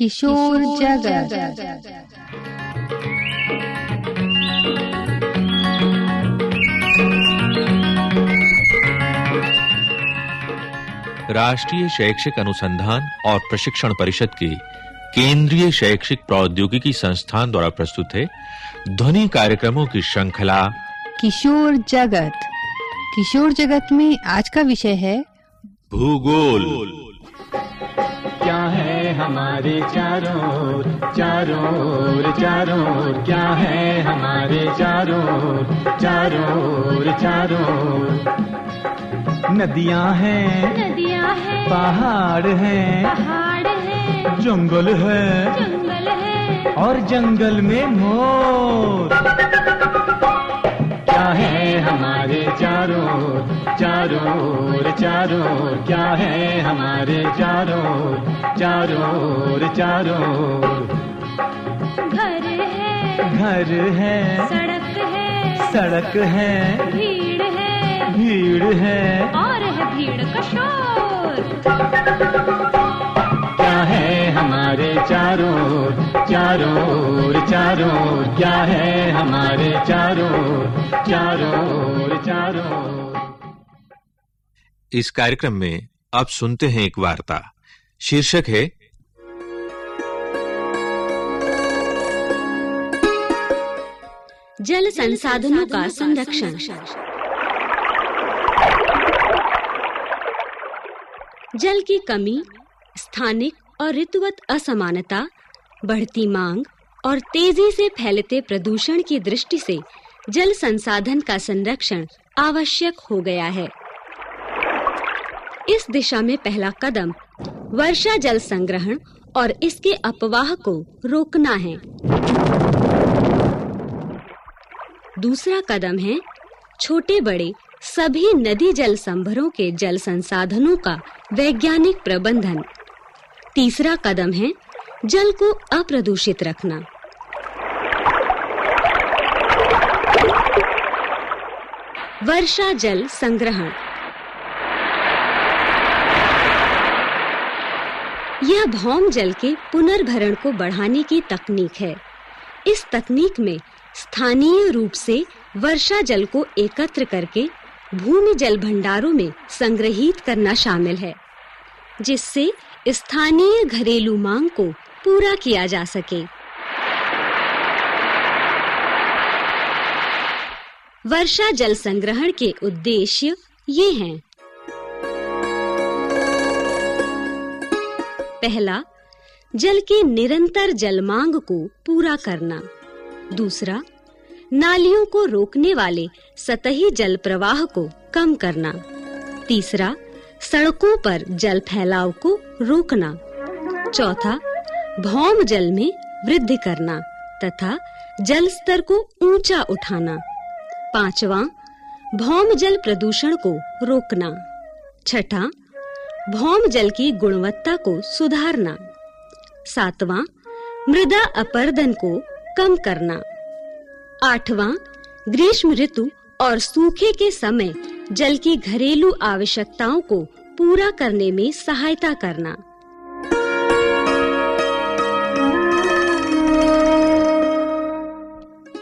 किशोर जगत। राष्ट्रीय शैक्षिक अनुसंधान और प्रशिक्षण परिषद के केंद्रीय शैक्षिक प्रौद्योगिकी संस्थान द्वारा प्रस्तुत है ध्वनि कार्यक्रमों की श्रृंखला। किशोर जगत। किशोर जगत में आज का विषय है भूगोल। हमारे चारों ओर, चारों ओर, चारों ओर, क्या है हमारे चारों ओर, चारों ओर, चारों ओर? नदियाँ हैं नदियाँ है पहाड़ हैं पहाड़ है जंगल है जंगल है और जंगल में मोर है हमारे चारों चारों ओर, चारों ओर? क्या है हमारे चारों चारों ओर, चारों घर है घर है सड़क है सड़क है भीड़ है भीड़ है। और है भीड़ का शोर। क्या है हमारे चारों चारों ओर, चारों क्या है हमारे चारों चारों ओर, चारों। इस कार्यक्रम में आप सुनते हैं एक वार्ता। शीर्षक है जल संसाधनों का संरक्षण। जल की कमी स्थानिक और ऋतुवत असमानता बढ़ती मांग और तेज़ी से फैलते प्रदूषण की दृष्टि से जल संसाधन का संरक्षण आवश्यक हो गया है। इस दिशा में पहला कदम वर्षा जल संग्रहण और इसके अपवाह को रोकना है। दूसरा कदम है छोटे बड़े सभी नदी जल संभरों के जल संसाधनों का वैज्ञानिक प्रबंधन। तीसरा कदम है, जल को अप्रदूषित रखना। वर्षा जल संग्रहण। यह भौम जल के पुनर्भरण को बढ़ाने की तकनीक है। इस तकनीक में स्थानीय रूप से वर्षा जल को एकत्र करके भूमि जल भंडारों में संग्रहित करना शामिल है, जिससे स्थानीय घरेलू मांग को पूरा किया जा सके। वर्षा जल संग्रहण के उद्देश्य ये हैं। पहला, जल की निरंतर जल मांग को पूरा करना। दूसरा, नालियों को रोकने वाले सतही जल प्रवाह को कम करना। तीसरा, सड़कों पर जल फैलाव को रोकना। चौथा, भौम जल में वृद्धि करना तथा जल स्तर को ऊँचा उठाना। पांचवा भौम जल प्रदूषण को रोकना। छठा भौम जल की गुणवत्ता को सुधारना। सातवां, मृदा अपर्दन को कम करना। आठवां, ग्रीष्म ऋतु और सूखे के समय जल की घरेलू आवश्यकताओं को पूरा करने में सहायता करना।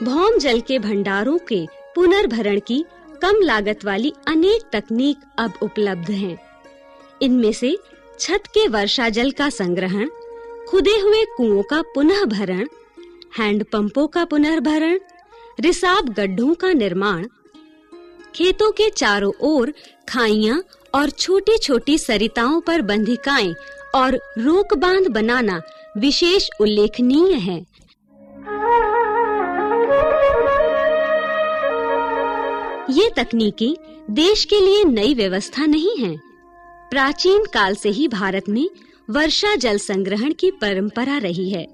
भौम जल के भंडारों के पुनर्भरण की कम लागत वाली अनेक तकनीक अब उपलब्ध हैं। इनमें से छत के वर्षा जल का संग्रहण, खुदे हुए कुओं का पुनः भरण हैंड पंपों का पुनर्भरण रिसाब गड्ढों का निर्माण, खेतों के चारों ओर खाइयाँ और छोटी-छोटी सरिताओं पर बंधिकाएँ और रोक बाँध बनाना विशेष उल्लेखनीय है। ये तकनीकें देश के लिए नई व्यवस्था नहीं है। प्राचीन काल से ही भारत में वर्षा जल संग्रहण की परंपरा रही है।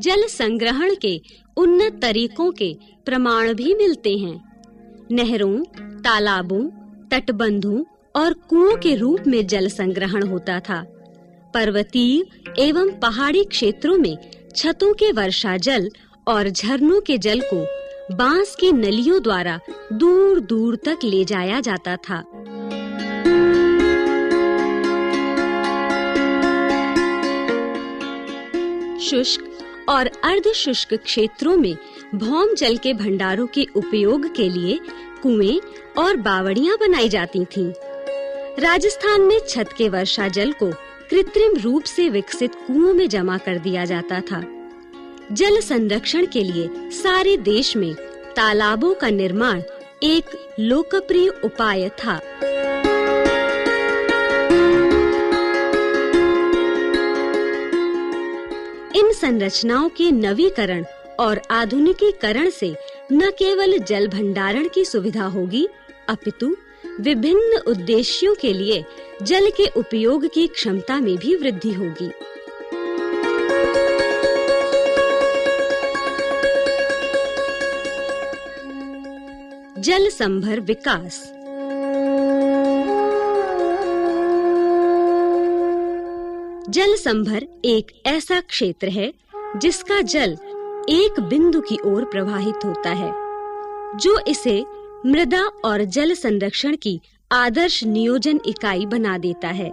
जल संग्रहण के उन्नत तरीकों के प्रमाण भी मिलते हैं। नहरों, तालाबों, तटबंधों और कुओं के रूप में जल संग्रहण होता था। पर्वतीय एवं पहाड़ी क्षेत्रों में छतों के वर्षा जल और झरनों के जल को बाँस की नलियों द्वारा दूर-दूर तक ले जाया जाता था शुष्क और अर्ध शुष्क क्षेत्रों में भौम जल के भंडारों के उपयोग के लिए कुएँ और बावड़ियाँ बनाई जाती थीं। राजस्थान में छत के वर्षा जल को कृत्रिम रूप से विकसित कुओं में जमा कर दिया जाता था। जल संरक्षण के लिए सारे देश में तालाबों का निर्माण एक लोकप्रिय उपाय था। इन संरचनाओं के नवीकरण और आधुनिकीकरण से न केवल जल भंडारण की सुविधा होगी, अपितु विभिन्न उद्देश्यों के लिए जल के उपयोग की क्षमता में भी वृद्धि होगी। जल संभर विकास। जल संभर एक ऐसा क्षेत्र है जिसका जल एक बिंदु की ओर प्रवाहित होता है, जो इसे मृदा और जल संरक्षण की आदर्श नियोजन इकाई बना देता है।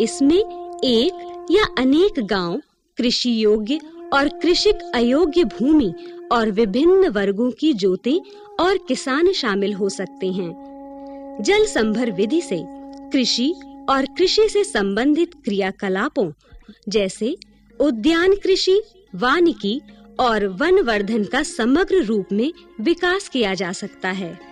इसमें एक या अनेक गाँव, कृषि योग्य और कृषिक अयोग्य भूमि और विभिन्न वर्गों की जोते और किसान शामिल हो सकते हैं। जल संभर विधि से कृषि और कृषि से संबंधित क्रियाकलापों, जैसे उद्यान कृषि, वानिकी और वन वर्धन का समग्र रूप में विकास किया जा सकता है।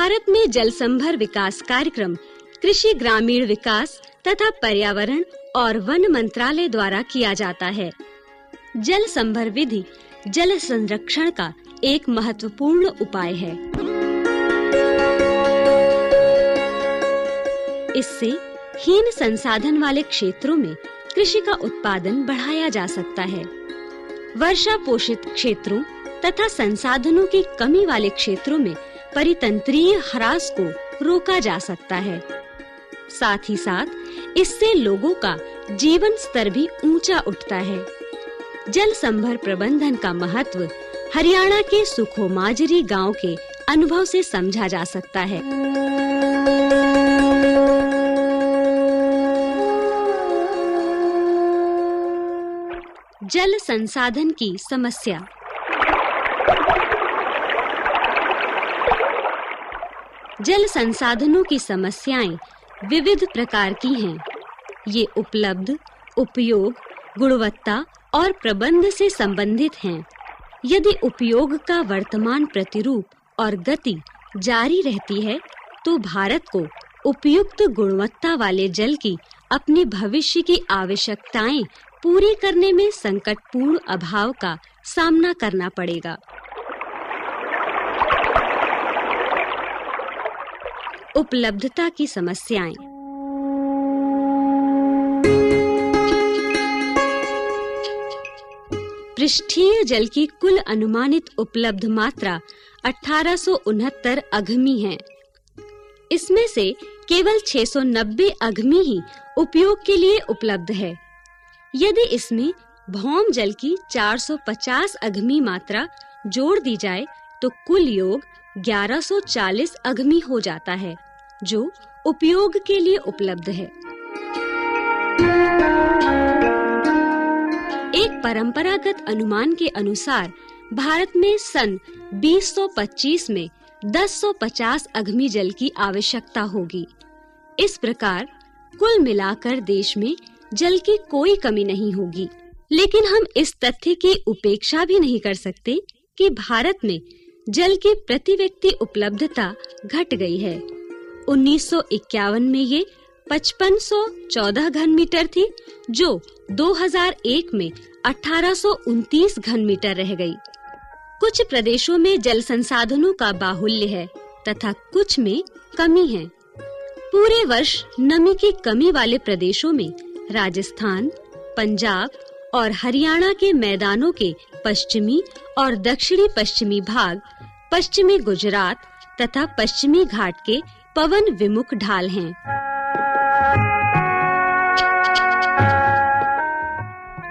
भारत में जल संभर विकास कार्यक्रम, कृषि ग्रामीण विकास तथा पर्यावरण और वन मंत्रालय द्वारा किया जाता है। जल संभर विधि, जल संरक्षण का एक महत्वपूर्ण उपाय है। इससे हीन संसाधन वाले क्षेत्रों में कृषि का उत्पादन बढ़ाया जा सकता है। वर्षा पोषित क्षेत्रों तथा संसाधनों की कमी वाले क्षेत्रों में परितंत्रीय ह्रास को रोका जा सकता है। साथ ही साथ, इससे लोगों का जीवन स्तर भी ऊँचा उठता है। जल संभर प्रबंधन का महत्व हरियाणा के सुखोमाजरी गाँव के अनुभव से समझा जा सकता है। जल संसाधन की समस्या जल संसाधनों की समस्याएँ विविध प्रकार की हैं। ये उपलब्ध, उपयोग, गुणवत्ता और प्रबंध से संबंधित हैं। यदि उपयोग का वर्तमान प्रतिरूप और गति जारी रहती है तो भारत को उपयुक्त गुणवत्ता वाले जल की अपनी भविष्य की आवश्यकताएँ पूरी करने में संकटपूर्ण अभाव का सामना करना पड़ेगा। उपलब्धता की समस्याएँ। पृष्ठीय जल की कुल अनुमानित उपलब्ध मात्रा 1869 अघमी है। इसमें से केवल 690 अघमी ही उपयोग के लिए उपलब्ध है। यदि इसमें भौम जल की 450 अघमी मात्रा जोड़ दी जाए तो कुल योग 1140 अघमी हो जाता है। जो उपयोग के लिए उपलब्ध है। एक परंपरागत अनुमान के अनुसार, भारत में सन 2025 में 1050 अग्नि जल की आवश्यकता होगी। इस प्रकार, कुल मिलाकर देश में जल की कोई कमी नहीं होगी। लेकिन हम इस तथ्य की उपेक्षा भी नहीं कर सकते कि भारत में जल की प्रति व्यक्ति उपलब्धता घट गई है। 1951 में ये 5514 घन मीटर थी, जो 2001 में 1829 घन मीटर रह गई। कुछ प्रदेशों में जल संसाधनों का बाहुल्य है तथा कुछ में कमी है। पूरे वर्ष नमी की कमी वाले प्रदेशों में राजस्थान, पंजाब और हरियाणा के मैदानों के पश्चिमी और दक्षिणी पश्चिमी भाग, पश्चिमी गुजरात तथा पश्चिमी घाट के पवन विमुख ढाल हैं।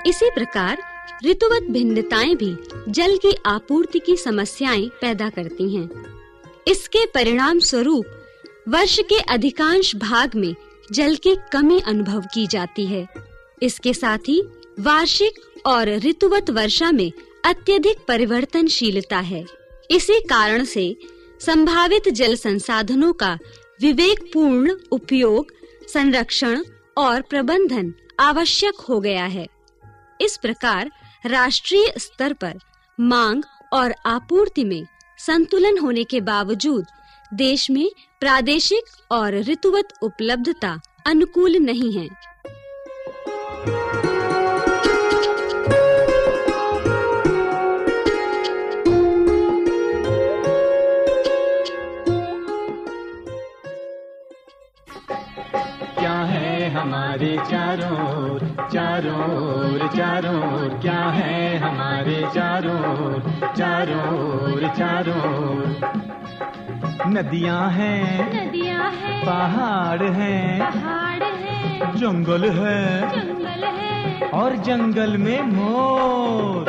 इसी प्रकार ऋतुवत भिन्नताएँ भी जल की आपूर्ति की समस्याएँ पैदा करती हैं। इसके परिणाम स्वरूप वर्ष के अधिकांश भाग में जल की कमी अनुभव की जाती है। इसके साथ ही वार्षिक और ऋतुवत वर्षा में अत्यधिक परिवर्तनशीलता है। इसी कारण से संभावित जल संसाधनों का विवेकपूर्ण उपयोग, संरक्षण और प्रबंधन आवश्यक हो गया है। इस प्रकार राष्ट्रीय स्तर पर मांग और आपूर्ति में संतुलन होने के बावजूद देश में प्रादेशिक और ऋतुवत उपलब्धता अनुकूल नहीं है। हमारे चारों ओर, चारों ओर, चारों ओर, क्या है हमारे चारों ओर, चारों ओर, चारों ओर। नदियाँ हैं नदियाँ है पहाड़ हैं पहाड़ है जंगल है जंगल है। और जंगल में मोर।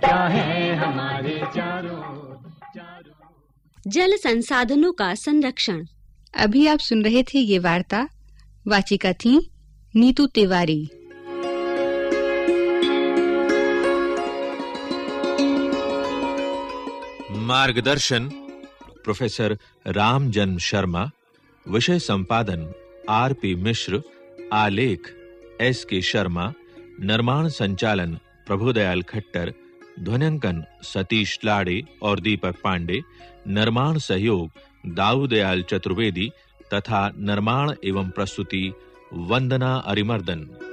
क्या है हमारे चारों ओर, चारों जल संसाधनों का संरक्षण। अभी आप सुन रहे थे ये वार्ता, वाचिका थी, नीतू तिवारी। मार्गदर्शन, प्रोफेसर रामजन शर्मा, विषय संपादन आर पी मिश्र, आलेख एस के शर्मा, निर्माण संचालन प्रभुदयाल खट्टर, ध्वनिंकन सतीश लाड़े और दीपक पांडे, निर्माण सहयोग दाऊदयाल चतुर्वेदी तथा निर्माण एवं प्रस्तुति वंदना अरिमर्दन।